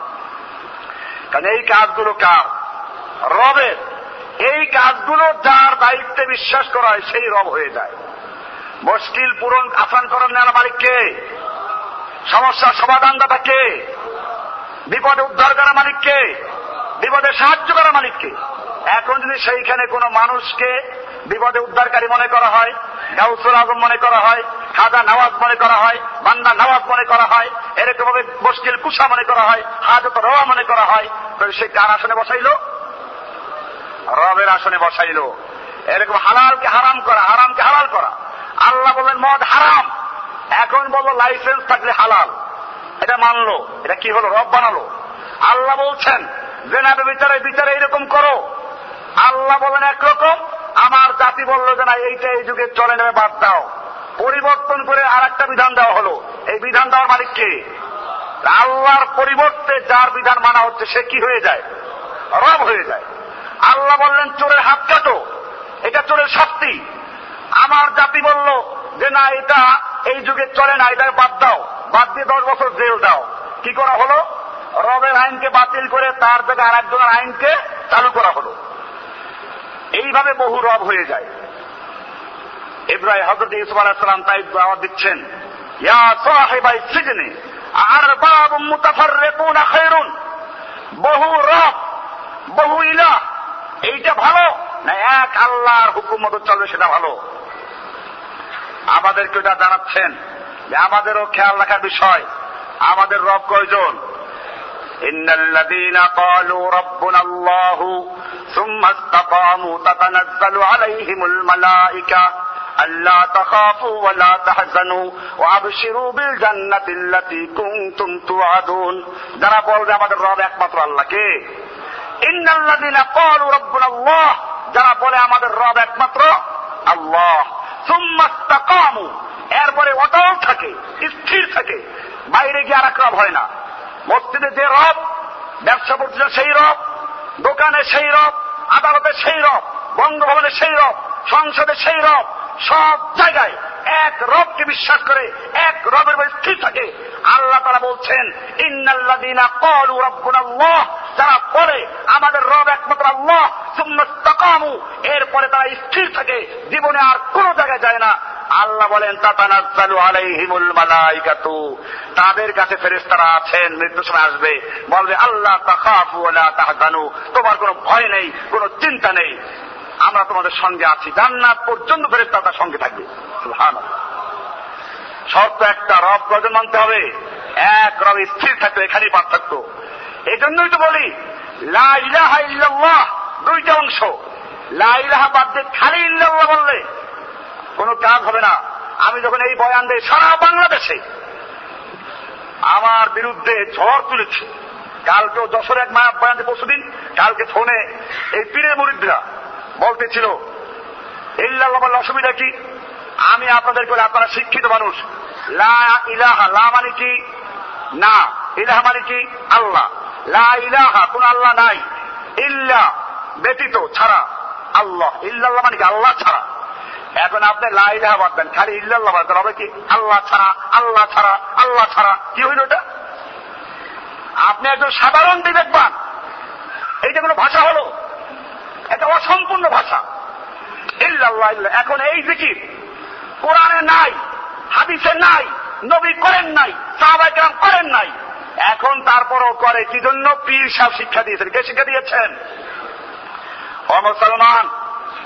কারণ এই কাজগুলো কার? রবের। এই কাজগুলো যার দায়িত্বে বিশ্বাস করা হয়, সেই রব হয়ে যায়। মুশকিল পূরণ আসান করার নেওয়া মালিককে। সমস্যার সমাধানদাতা কে? বিপদে উদ্ধার করা মালিককে বিপদে সাহায্য করা মালিককে এখন যদি সেইখানে কোনো মানুষকে বিপদে উদ্ধারকারী মনে করা হয়, গাউসুল আজম মনে করা হয়, খাজা নওয়াজ মনে করা হয় বান্দা নওয়াজ মনে করা হয় এরকম ভাবে মুশকিল কুসা মনে করা হয়, হাজত রওয়া মনে করা হয়, তাহলে সে কার আসনে বসাইল? রবের আসনে বসাইল। এরকম হালালকে হারাম করা, হারামকে হালাল করা। আল্লাহ বললেন, মদ হারাম। এখন বলল লাইসেন্স থাকলে হালাল। এটা মানলো, এটা কি হলো, রব বানালো। আল্লাহ বলছেন যে না বিচারে বিচারে এইরকম করো। আল্লাহ বলেন একরকম, আমার জাতি বলল যে না, এইটা এই যুগে চলে নেবে, বাদ দাও। পরিবর্তন করে আর একটা বিধান দেওয়া হলো। এই বিধান দেওয়ার মালিক কে? আল্লাহর পরিবর্তে যার বিধান মানা হচ্ছে, সে কি হয়ে যায়? রব হয়ে যায়। আল্লাহ বললেন, চোরের হাত কাটো। এটা চোরের শাস্তি। আমার জাতি বলল যে না, এটা এই যুগে চলে না এটা বাদ দাও। বাদ দিয়ে দশ বছর জেল দাও। কি করা হলো? রবের আইনকে বাতিল করে তার জায়গায় আর একজনের আইনকে চালু করা হলো। এইভাবে বহু রব হয়ে যায়। ইব্রাহিম হজরত ইসুফ আলাহিসাম তাই দাওয়াত দিচ্ছেন, ইয়া আর মুতাফার বহু রব, বহু ইলা এইটা ভালো না এক আল্লাহর হুকুম মতো চলবে সেটা ভালো? আমাদেরকে এটা জানাচ্ছেন যে আমাদেরও খেয়াল রাখার বিষয় আমাদের রব কয়জন إن الذين قالوا ربنا الله ثم استقاموا تتنزل عليهم الملائكة ألا تخافوا ولا تحزنوا وأبشروا بالجنة التي كنتم توعدون যারা বলবে আমাদের রব একমাত্র আল্লাহকে ইন্নাল্লাযীনা ক্বালু রাব্বুনা আল্লাহ যারা বলে আমাদের রব একমাত্র আল্লাহ সুম্মা ইসতাকামু এরপরে অটল থাকে, স্থির থাকে। বাইরে গিয়ে আর এক রব হয় না। মসজিদে যে রব, ব্যবসা প্রতিষ্ঠান সেই রব, দোকানে সেই রব, আদালতে সেই রব, বঙ্গভবনে সেই রব, সংসদে সেই রব, সব জায়গায় এক রবকে বিশ্বাস করে এক রবের স্থির থাকে। আল্লাহ তারা বলছেন ইন্নাল্লাদিনা কলু রব্বুনাল্লাহ। যারা পরে আমাদের রব একমাত্র আল্লাহ। সুম্মাস্তাকামু এরপরে তারা স্থির থাকে, জীবনে আর কোনো জায়গায় যায় না। আল্লাহ বলেন, তাতানাজ্জালু আলাইহিমুল মালাইকাতু। তাদের কাছে ফেরেশতারা আছেন মৃত্যু সময় আসবে। বলবে, আল্লাহ, তাখাফু ওয়ালা তাহজানু। তোমার কোনো ভয় নেই, কোনো চিন্তা নেই। আমরা তোমাদের সঙ্গে আছি। জান্নাত পর্যন্ত ফেরেশতা তার সঙ্গে থাকবে। সুবহানাল্লাহ। শর্ত একটা, রব কজন মানতে হবে? এক, রব স্থির থাকবে, এখানেই পার্থক্য। এই জন্যই তো বলি, লা ইলাহা ইল্লাল্লাহ, দুইটা অংশ। লা ইলাহা বাদ দিয়ে খালি ইল্লাল্লাহ বললে কোনো কাজ হবে না। আমি যখন এই বয়ান দেই, সারা বাংলাদেশে আমার বিরুদ্ধে ঝড় তুলেছে। কালকেও যশোর এক মায়া বয়ান দিয়ে পরশুদিন কালকে ফোনে এই পীরের মুরিদরা বলতেছিল, ইল্লাল্লাহ বললে অসুবিধা কি? আমি আপনাদেরকে বলি আপনারা শিক্ষিত মানুষ। লা ইলাহা, লা মানে কি? না, ইলাহা মানে কি? আল্লাহ। লা ইলাহা, কোন আল্লাহ নাই। ইল্লা ব্যতীত, ছাড়া। আল্লাহ, ইল্লাল্লাহ মানে কি আল্লাহ ছাড়া। এখন আপনি লাইলাহা বাদ দেন, খালি ইল্লাল্লাহ বাদ হবে কি? আল্লাহ ছাড়া আল্লাহ ছাড়া আল্লাহ ছাড়া। কি হইল এটা আপনি একজন সাধারণ বিবেকবান। এইটা কোনো ভাষা হলো? এটা অসম্পূর্ণ ভাষা। ইল্লাল্লাহ ইল্লাহ এখন এই জিকির কোরআনে নাই, হাদিসে নাই, নবী করেন নাই সাহাবাই কেরাম করেন নাই। এখন তারপরও করে, কি জন্য? পীর সাহেব শিক্ষা দিয়েছেন। কে শিক্ষা দিয়েছেন? ও মুসলমান,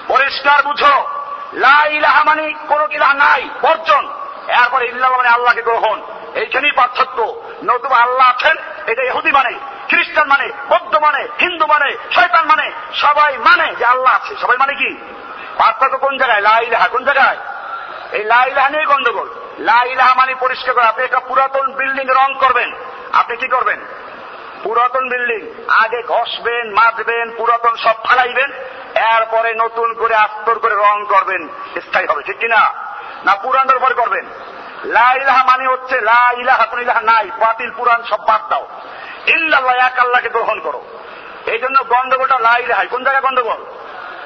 পরিষ্কার বুঝো, লা ইলাহা মানে কোনো কিলা নাই, বর্জন। এরপরে ইল্লাহ মানে আল্লাহকে গ্রহণ। এইখানেই পার্থক্য। নতুবা আল্লাহ আছেন, এটা ইহুদি মানে খ্রিস্টান মানে বৌদ্ধ মানে হিন্দু মানে শয়তান মানে সবাই মানে যে আল্লাহ আছে। সবাই মানে কি? পার্থক্য কোন জায়গায়? লা ইলাহা কোন জায়গায়? এই লা ইলাহা নিয়ে গন্ডগোল। লা ইলাহা মানে পরিষ্কার করে। আপনি একটা পুরাতন বিল্ডিং রং করবেন। আপনি কি করবেন? পুরাতন বিল্ডিং। আগে ঘষবেন, মাজবেন, পুরাতন সব ফালাইবেন, এরপরে নতুন করে আস্তর করে রং করবেন। স্থায়ী হবে, ঠিক কিনা? না পুরানোর পরে করবেন? লা ইলাহা মানে হচ্ছে লা ইলাহা, কোন ইলাহা নাই, বাতিল পুরাণ সব বাদ দাও। ইল্লাল্লাহ, এক আল্লাহকে গ্রহণ করো। এই জন্য গন্ডগোলটা লা ইলাহাই। কোন জায়গায় গন্ডগোল?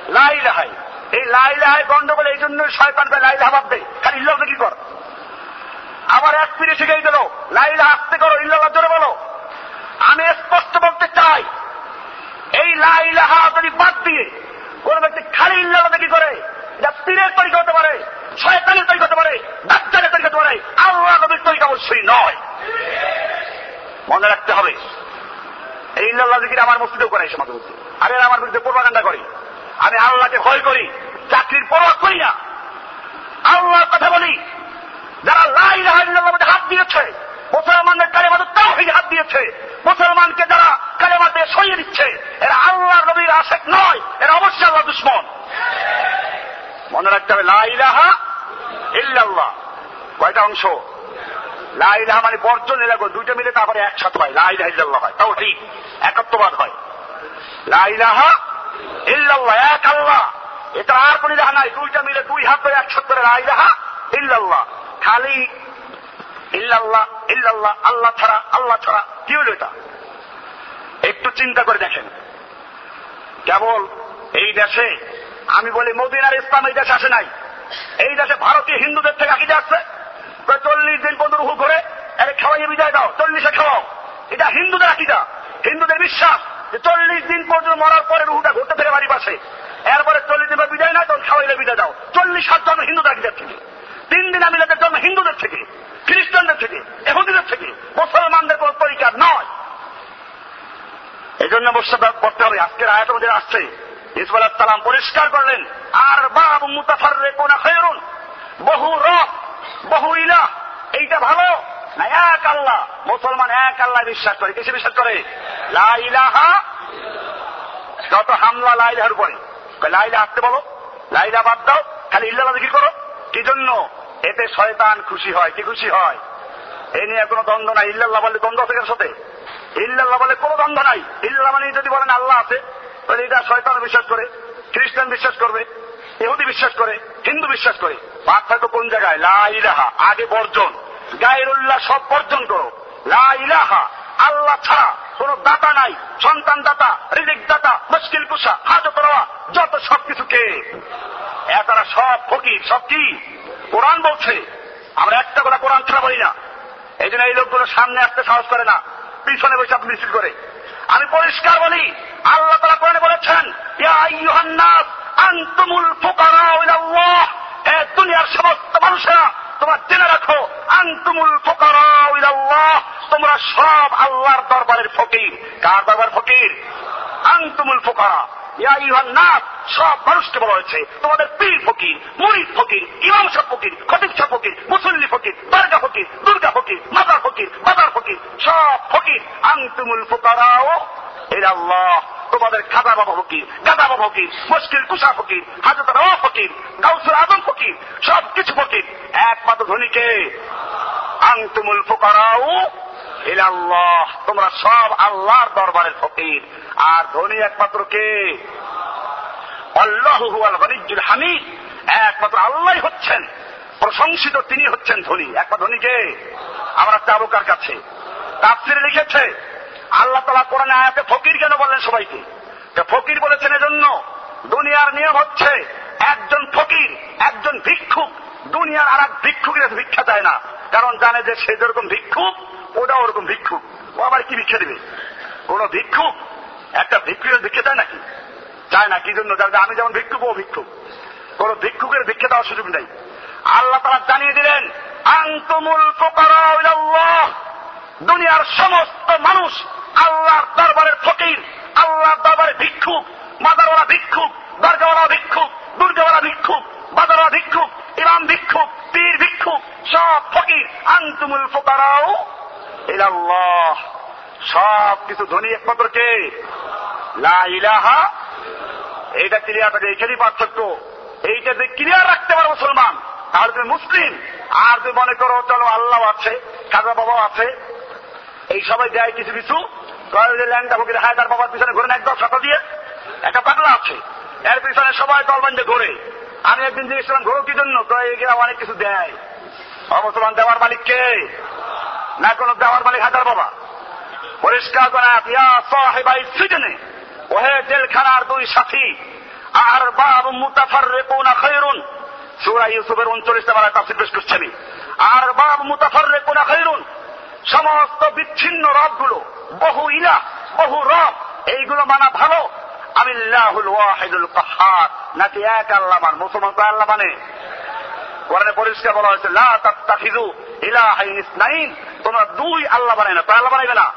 লা ইলাহাই। এই লা ইলাহাই গন্ডগোল এই জন্য শয়তান লা ইলাহা বাদ দে। খালি ইল্লাহ কি কর? আবার এক পিড়ে শিখে দিল, লা ইলাহা আসতে করো, ইল্লাল্লাহ জোরে বলো। আমি স্পষ্ট বলতে চাই, এই লাইলাহা যদি বাদ দিয়ে কোন ব্যক্তি খালি ইল্লাহ কি করে, এটা পীরের তৈরি হতে পারে, শয়তানের তৈরি হতে পারে ডাক্তারের তৈরি হতে পারে, আল্লাহ নবীর তৈরি অবশ্যই নয়। মনে রাখতে হবে, এই ইল্লাহ জিকির আমার মসজিদেও করে সমাজ মধ্যে আরে আমার বিরুদ্ধে প্রভাকাণ্ডা করে। আমি আল্লাহকে ভয় করি, চাকরির পরোয়া করি না। আল্লাহর কথা বলি যারা লাইলাহ মধ্যে হাত দিয়েছে মুসলমানদের কালেমাদের তাও দিয়েছে মুসলমানকে যারা কালেমাতে সরিয়ে দিচ্ছে, এরা আল্লাহ নবীর আশেক নয়, এরা অবশ্যই আল্লাহ দুশ্মন। মনে রাখতে হবে লাইলাহা ইল্লাল্লাহ। কয়টা অংশ? লাইলাহা মানে বর্জন এলাকা দুইটা মিলে তারপরে একসাথে হয়। লাইলাহা ইল্লাল্লাহ হয়, তাও ঠিক, একত্ববাদ হয়। লাইলাহা ইল্লাল্লাহ, এক আল্লাহ। এটা আর কোন ইলাহা নাই, দুইটা মিলে দুই হাত ধরে একসাথে করে লাইলাহা ইল্লাল্লাহ। খালি ইল্লাল্লাহ ইল্লাল্লাহ, আল্লাহ ছাড়া আল্লাহ ছাড়া, কি হলো এটা? একটু চিন্তা করে দেখেন। কেবল এই দেশে, আমি বলি মদিনার ইসলাম এই দেশে আসে নাই। এই দেশে ভারতীয় হিন্দুদের থেকে আকিদে আসছে। চল্লিশ দিন পর্যন্ত রুহু করে আরে খাওয়াইয়ে বিদায় দাও, চল্লিশে খাওয়াও। এটা হিন্দুদের আকিদা। হিন্দুদের বিশ্বাস যে চল্লিশ দিন পর্যন্ত মরার পরে রুহুটা ঘুরতে ফেরে বাড়ি পাশে। এরপরে চল্লিশ দিন বিদায় না তখন খাওয়াইলে বিদায় দাও। চল্লিশ সাত জন্ম হিন্দুদের আকিদার থেকে। তিন দিন আমি আমিলাদের জন্ম হিন্দুদের থেকে। খ্রিস্টানদের থেকে এহুদিদের থেকে, মুসলমানদের কোন তরিকা নয়। এই জন্য বসে পড়তে হবে, আজকের আয়াত মধ্যে আসছে ইসমাল সালাম পরিষ্কার করলেন, আর বাব মুতাফার কোনা খয়রুন, বহু রব, বহু ইলা এইটা ভালো না এক আল্লাহ? মুসলমান এক আল্লাহ বিশ্বাস করে, কিসে বিশ্বাস করে? লা ইলাহা যত হামলা লাইলার উপরে লাইলা আসতে বলো লাইলা বাদ দাও, খালি ইল্লাহ জিকির করো। কি জন্য? এতে শয়তান খুশি হয়। কি খুশি হয়? এ নিয়ে কোনো দ্বন্দ্ব নাই। ইল্লাল্লাহ বলে দ্বন্দ্ব আছে কার সাথে? ইল্লাল্লাহ বলে কোনো দ্বন্দ্ব নাই। ইল্লাহ মানে যদি বলেন আল্লাহ আছে, তাহলে এটা শয়তান বিশ্বাস করে, খ্রিস্টান বিশ্বাস করবে, ইহুদি বিশ্বাস করে, হিন্দু বিশ্বাস করে। পার্থক্য কোন জায়গায়? লা ইলাহা, আগে বর্জন। গায়ের উল্লাহ সব বর্জন করো। লা ইলাহা, আল্লাহ ছাড়া কোন দাতা নাই। সন্তান দাতা রিজিক দাতা মুশকিল কুসা হাজত রওয়া, যত সবকিছুকে এতারা সব ফকির, সব কি? কোরআন বলছে। আমরা একটা কথা কোরআন ছাড়া বলি না। এই জন্য এই লোকগুলো সামনে আসতে সাহস করে না। পিছনে বসে আপনি মিছিল করে। আমি পরিষ্কার বলি, আল্লাহ তারা কোরআনে বলেছেন আনতুমুল ফুকারা এ দুনিয়ার সমস্ত মানুষেরা, তোমার জেনে রাখো, আনতুমুল ফুকারা তোমরা সব আল্লাহর দরবারের ফকির। কার দরবার ফকির? আনতুমুল ফুকারা। সব মানুষকে বলা হয়েছে। তোমাদের পীর ফকির, মুরিদ ফকির, ইমাম সাহ ফকির, খতিব সাহ ফকির, মুসল্লি ফকির দরগা ফকির, দুর্গা ফকির মাদার ফকির, বাজার ফকির, সব ফকির। আনতুমুল ফুকারাও আল্লাহ তোমাদের খাদা বাবা ফকির গাদা বাবা ফকির, মুশকিল কুসা ফকির হাজত রাওয়া ফকির, গাউসুল আজম ফকির সব কিছু ফকির। একমাত্র ধনীকে আনতুমুল ফুকারাও আল্লাহ তোমরা সব আল্লাহর দরবারের ফকির। আর ধনী একমাত্র কে? আল্লাহ হামিদ। একমাত্র আল্লাহ হচ্ছেন। প্রশংসিত তিনি হচ্ছেন ধনী। একমাত্র ধনীকে আমরা যাব কার কাছে। তাফসিরে লিখেছে, আল্লাহ তালা কোরআনে আয়াতে ফকির কেন বললেন সবাইকে? ফকির বলেছেন এজন্য। দুনিয়ার নিয়ম হচ্ছে, একজন ফকির, একজন ভিক্ষুক দুনিয়ার আর এক ভিক্ষুকের ভিক্ষা দেয় না। কারণ জানে যে সে যেরকম ভিক্ষুক ওটা ওরকম ভিক্ষুক। ও আবার কি ভিক্ষা দেবে? কোন ভিক্ষুক? একটা ভিক্ষুকের ভিক্ষা দেয় নাকি? চায় না, কি জন্য? আমি যেমন ভিক্ষুক, ও ভিক্ষুক। কোন ভিক্ষুকের ভিক্ষা দেওয়ার সুযোগ নেই। আল্লাহ তারা জানিয়ে দিলেন, আন্তমুল দুনিয়ার সমস্ত মানুষ আল্লাহর দরবারের ফকির, আল্লাহর দরবারে ভিক্ষুক, মাদারওয়ালা ভিক্ষুক দরগাওয়ালা ভিক্ষুক, দুর্গাওয়ালা ভিক্ষুক। বাজারওয়ালা ভিক্ষুক, ইমাম ভিক্ষুক, পীর ভিক্ষুক, সব ফকির, আন্তুমুল ফোকারাও ইলাল্লাহ। সব কিছু ধনী একমাত্র কে? লা ইলাহা, এইটা ক্লিয়ার থাকে, এইখানেই পার্থক্য। এইটা যে ক্লিয়ার রাখতে পারো মুসলমান, তাহলে তুমি মুসলিম। আর তুমি মনে করো, চলো আল্লাহ আছে কাজা বাবা আছে। এই সবাই দেয় কিছু কিছু ল্যাংটা ফকির, হায়দার বাবার পিছনে ঘুরে একদম সাথা দিয়ে, একটা পাগলা আছে। এর পিছনে সবাই দলবান্ধে ঘুরে। আমি একদিন জিজ্ঞেস করলাম ঘোরো কি জন্য? তো এগুলা অনেক কিছু দেয়। মুসলমান দেওয়ার মালিক কে? না, কোন দেওয়ার মালিক, হাজার বাবা। পরিষ্কার করা, ইয়া সাহেবাই ওহে জেলখানার দুই সাথী, আর বাব মুতাফার রেকুনা খৈরুন সুরা ইউসুফের উনচল্লিশ নাম্বার তাফসির পেশ করছি আমি। আর বাব মুতাফার রেকুনা খৈরুন সমস্ত বিচ্ছিন্ন রবগুলো, বহু ইলা বহু রব, এইগুলো মানা ভালো। আমিল্লাহুল ওয়াহিদুল কাহার। নাকি এক আল্লাহ মান মুসলমান তো আল্লাহ মানে কোরআনে পরিষ্কার বলা হয়েছে, লা তাত্তাখিযু ইলাহাইন ইসনাইন তোমরা দুই আল্লাহ বানাই না তো আল্লাহ বানাইবে না।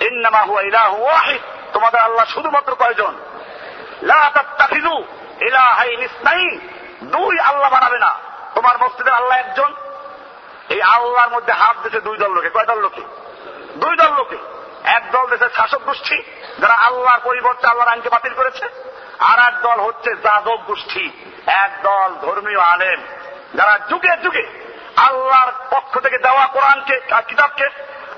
ইন্নামা হুয়া ইলাহু ওয়াহিদ, তোমাদের আল্লাহ শুধুমাত্র কয়জন? লা তাত্তাখিযু ইলাহাইন ইসনাইন দুই আল্লাহ বানাবে না। তোমার মসজিদের আল্লাহ একজন। এই আল্লাহর মধ্যে হাত দিতে দুই দল লোকে। কয় দল লোকে? দুই দল লোকে। এক দল দেশের শাসক গোষ্ঠী, যারা আল্লাহর পরিবর্তে আল্লাহর আইনকে বাতিল করেছে। আর এক দল হচ্ছে যাদব গোষ্ঠী, এক দল ধর্মীয় আলেম, যারা যুগে যুগে আল্লাহর পক্ষ থেকে দেওয়া কোরআনকে কিতাবকে,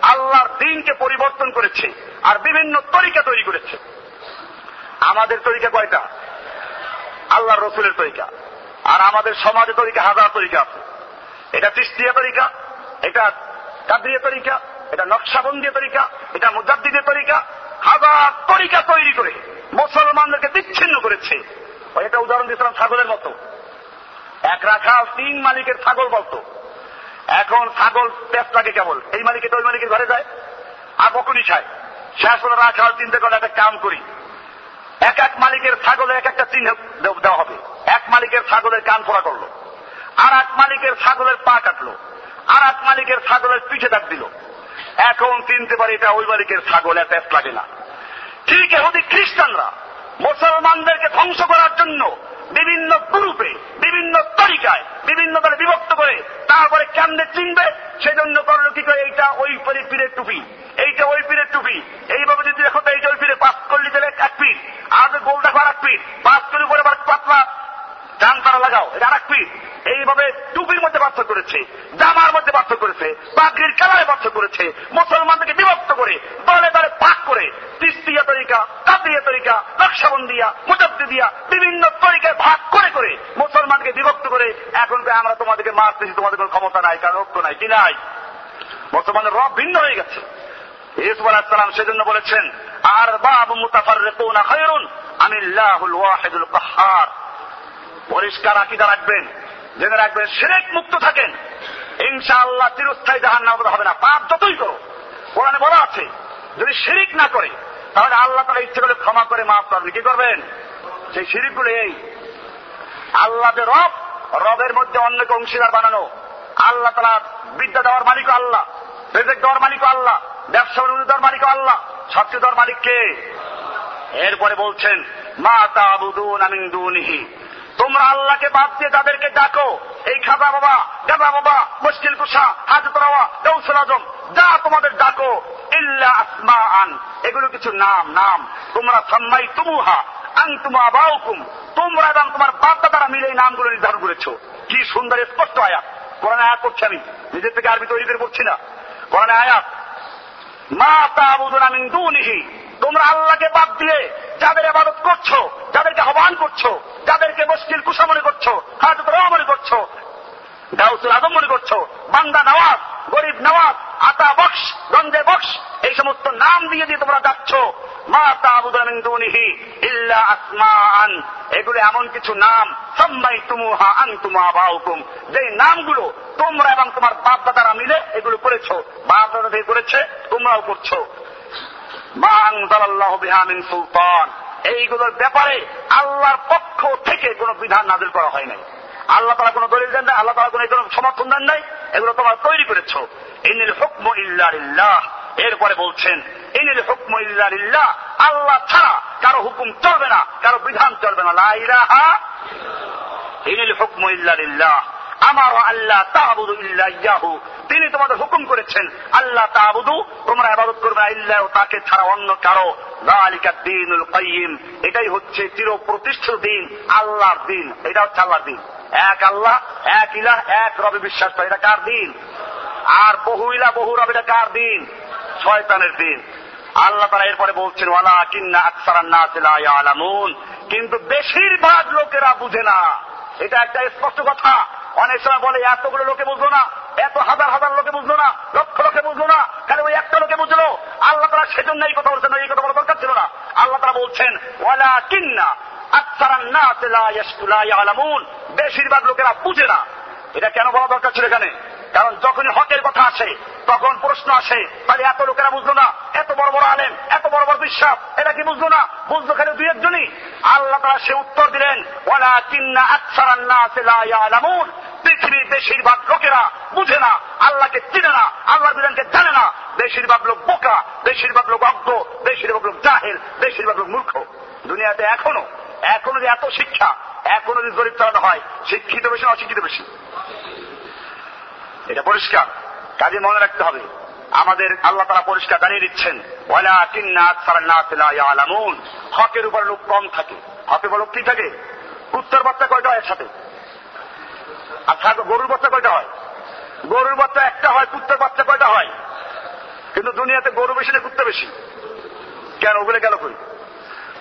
আল্লাহর দিনকে পরিবর্তন করেছে আর বিভিন্ন তরিকা তৈরি করেছে। আমাদের তরিকা কয়টা? আল্লাহর রসুলের তরিকা। আর আমাদের সমাজে তরিকা, হাজার তরিকা আছে। এটা তিস্তিয়া তরিকা, এটা কাদ্রিয়া তরিকা, এটা নকশাবন্দিয়া তরিকা, এটা মুজাদ্দিদের তরিকা, হাজার তরিকা তৈরি করে মুসলমানদেরকে বিচ্ছিন্ন করেছে। এটা উদাহরণ দিয়েছিলাম ছাগলের মতো। এক রাখাল, তিন মালিকের ছাগল বলতো। এখন ছাগল পেঁচ লাগে কেবল, এই মালিকের ওই মালিকের ঘরে যায়, আর বকুনি খায়। শেষ করে রাখাল চিন্তা করে একটা কাম করি। এক এক মালিকের ছাগলের এক একটা চিহ্ন দেওয়া হবে। এক মালিকের ছাগলের কান ফোড়া করল। আর এক মালিকের ছাগলের পা কাটলো। আর এক মালিকের ছাগলের পিঠে ডাক দিল। এখন চিনতে পারি এটা ওই মালিকের ছাগল এত লাগে না। ঠিক এহুদি খ্রিস্টানরা মুসলমানদেরকে ধ্বংস করার জন্য বিভিন্ন গ্রুপে, বিভিন্ন তরিকায়, বিভিন্ন দলে বিভক্ত করে তারপরে কেমনে চিনবে, সেজন্য করল কি করে এইটা ওই পরে পীরের টুপি, এইটা ওই পীরের টুপি। এইভাবে যদি দেখো তো এইটা ওই পীরে পাঁচ করলি দিলে এক পিঠ আর গোল দেখো আর এক পিঠ পাঁচ করে পরে পাতলা ডান তারা লাগাও, এটা আর পিঠ এইভাবে টুপির মধ্যে পার্থক্য করেছে, জামার মধ্যে পার্থক্য করেছে পাখির কালারে পার্থক্য করেছে, মুসলমানদেরকে বিভক্ত করে দলে দলে পাক করে, তিস্তিয়া তরিকা, কাতিয়া তরিকা, নকশাবন্দিয়া মুজব্দিদিয়া বিভিন্ন তরিকায় ভাগ করে করে মুসলমানকে বিভক্ত করে এখন আমরা তোমাদেরকে মারতেছি, তোমাদের কোনো ক্ষমতা নাই কারণ ঐক্য নাই, কি নাই? মুসলমানের রব ভিন্ন হয়ে গেছে। ইসুফ আলাহিসাম সেজন্য বলেছেন, আর বাবু মুতাফার রেকুনা খয়রুন আমিল্লাহুল ওয়াহিদুল কাহার। পরিষ্কার আকিদা রাখবেন, জেনে রাখবেন, সেরেক মুক্ত থাকেন। ইনশাআল্লাহ চিরস্থায়ী জাহান নাম হবে না। পাপ যতই করো কোরআনে বলা আছে, যদি শিরিক না করে, তাহলে আল্লাহ তারা ইচ্ছে করে ক্ষমা করে মাফ করবে কি করবেন? সেই শিরিকগুলো এই। আল্লাহ যে রব, রবের মধ্যে অন্যকে অংশীদার বানানো। আল্লাহ তারা বিদ্যা দেওয়ার মালিক আল্লাহ, রেজেক দেওয়ার মালিক আল্লাহ, ব্যবসা দেওয়ার মালিক আল্লাহ। সবচেয়ে দেওয়ার মালিক কে? এরপরে বলছেন, মা তাবুদুন আমিন দুনিহি। তোমরা আল্লাহকে বাদ দিয়ে যাদেরকে ডাকো, এই খাজা বাবা, গাজা বাবা, মুশকিল কুসা হাজত রাওয়া গৌসুল আজম, যা তোমাদের ডাকো, ইল্লা আসমা আন এগুলো কিছু নাম নাম, তোমরা সাম্মাই তুমুহা আং তুমা বাউকুম তোমরা এবং তোমার বাপদাদারা মিলে এই নামগুলো নির্ধারণ করেছ। কি সুন্দর স্পষ্ট আয়াত। কোরআনে আয়াত করছি আমি, নিজের থেকে আরবি তৈরি করে করছি না। কোরআনে আয়াত, মা তাবুদুন মিন দুনিহি তোমরা আল্লাহকে বাদ দিয়ে যাদের আবাদত করছ, যাদেরকে আহ্বান করছ, যাদেরকে মুশকিল কুসা মনে করছ হাজত রহা মনে করছ, গাউসুল আজম মনে করছ, বান্দা নওয়াজ, গরিব নওয়াজ, আতা বক্স গঞ্জে বক্স, এই সমস্ত নাম দিয়ে দিয়ে তোমরা যাচ্ছ। মা তাবুদানিহি ইল্লা আসমান এগুলো এমন কিছু নাম সম্মাই তুমুহা আং তুমা বাউকুম যে নামগুলো তোমরা এবং তোমার বাপ দাদারা মিলে এগুলো করেছ বাপ দাদা দিয়ে করেছে, তোমরাও করছ। বিহামিন সুলতান। এইগুলোর ব্যাপারে আল্লাহর পক্ষ থেকে কোনো বিধান নাজিল করা হয় নাই। আল্লাহ তারা কোনো দলিল দেন নাই, আল্লাহ তারা কোনো কোনো সমর্থন দেন নাই, এগুলো তোমার তৈরি করেছ। ইনিল হুকম ইল্লাহ এরপরে বলছেন, ইনিল হুকম ইল্লাহ আল্লাহ ছাড়া কারও হুকুম চলবে না, কারও বিধান চলবে না। লাইলাহা ইনিল হুকম ইল্লাহ আমার আল্লাহ তাহবুদু ইল্লাহু তিনি তোমাদের হুকুম করেছেন, আল্লাহ তাহবুদু তোমরা আবাদত করবে ইল্লাহ তাকে ছাড়া অন্য কারও। দালিকা দিনুল কাইয়িম, এটাই হচ্ছে চির প্রতিষ্ঠিত দিন, আল্লাহর দিন। এটা হচ্ছে আল্লাহর দিন। এক আল্লাহ, এক ইলাহ, এক রবে বিশ্বাস করে, এটা কার দিন? আর বহু ইলা বহু রব, এটা কার দিন? শয়তানের দিন। আল্লাহ তারা এরপরে বলছেন ওয়ালা কিন্না আকসারান্না আলামুন কিন্তু বেশিরভাগ লোকেরা বুঝে না। এটা একটা স্পষ্ট কথা। অনেক সময় বলে, এতগুলো লোকে বুঝলো না, এত হাজার হাজার লোকে বুঝলো না, লক্ষ লোকে বুঝলো না তাহলে ওই একটা লোকে বুঝলো। আল্লাহ তারা সেজন্য এই কথা বলছেন, এই কথা বলা দরকার ছিল না। আল্লাহ তারা বলছেন ওয়ালা কিন্না বেশিরভাগ লোকেরা বুঝে না। এটা কেন বলা দরকার ছিল এখানে? কারণ যখনই হকের কথা আসে, তখন প্রশ্ন আসে, তাহলে এত লোকেরা বুঝলো না? এত বড় বড় আলেম, এত বড় বড় বিশ্বাস এটা কি বুঝলো না? বুঝলো খালি দুই একজনই? আল্লাহ তারা সে উত্তর দিলেন ওলা চিন্না আকসারান্না আলামুন পৃথিবীর বেশিরভাগ লোকেরা বুঝে না, আল্লাহকে চিনে না আল্লাহ বিধানকে জানে না। বেশিরভাগ লোক বোকা, বেশিরভাগ লোক অজ্ঞ, বেশিরভাগ লোক জাহের বেশিরভাগ লোক মূর্খ। দুনিয়াতে এখনও এখনও যে এত শিক্ষা, এখনও যে জরিপ চালানো হয়, শিক্ষিত বেশি, অশিক্ষিত বেশি। এটা পরিষ্কার। কাজে মনে রাখতে হবে, আমাদের আল্লাহ তারা পরিষ্কার জানিয়ে দিচ্ছেন হকের উপর লোক কম থাকে। হকের উপর লোক কি থাকে? উত্তর বাচ্চা কয়টা হয় একসাথে? আচ্ছা গরুর বাচ্চা কয়টা হয়? গরুর বাচ্চা একটা হয়, কুত্তার বাচ্চা কয়টা হয়? কিন্তু দুনিয়াতে গরু বেশি না কুত্তা বেশি? কেন, ওগুলো গেল কই?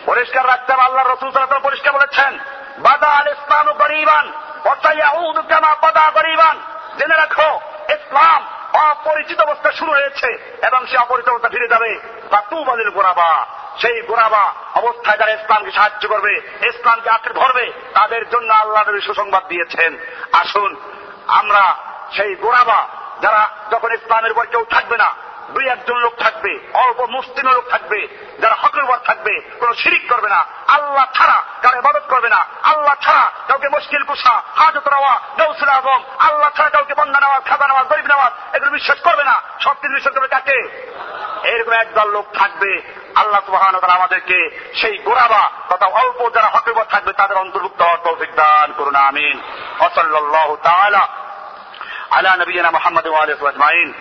পরিষ্কার রাখতে হবে আল্লাহ রসুল সাল্লাম পরিষ্কার বলেছেন, বাদা আল ইসলাম গরিবান অতাইয়াউদ কামা বাদা গরিবান। জেনে রাখো, ইসলাম অপরিচিত অবস্থা শুরু হয়েছে এবং সে অপরিচিত অবস্থা ফিরে যাবে। বা তু বাদিল গোড়াবা সেই গোড়াবা অবস্থায় যারা ইসলামকে সাহায্য করবে, ইসলামকে আঁকড়ে ধরবে, তাদের জন্য আল্লাহ নবী সুসংবাদ দিয়েছেন। আসুন, আমরা সেই গোড়াবা যারা যখন ইসলামের উপর কেউ থাকবে না দুই একজন লোক থাকবে অল্প মুসলিম লোক থাকবে যারা হকের উপর থাকবে কোন শিরিক করবে না আল্লাহ ছাড়া কারো ইবাদত করবে না আল্লাহ ছাড়া কাউকে মুশকিল কুসা হাজত রাওয়া গৌসুল আজম আল্লাহ ছাড়া কাউকে বন্ধা নেওয়াজ খাজা নেওয়াজ গরিব নেওয়াজ এগুলো বিশ্বাস করবে না সব কিছু বিশ্বাস করবে কাকে এরকম একদল লোক থাকবে আল্লাহ সুবাহান আমাদেরকে সেই গোড়াবা তথা অল্প যারা হকের উপর থাকবে তাদের অন্তর্ভুক্ত হওয়ার তৌফিক দান করুন আমিন ওসল্লাহ তাআলা على نبينا محمد وآله وأجمعين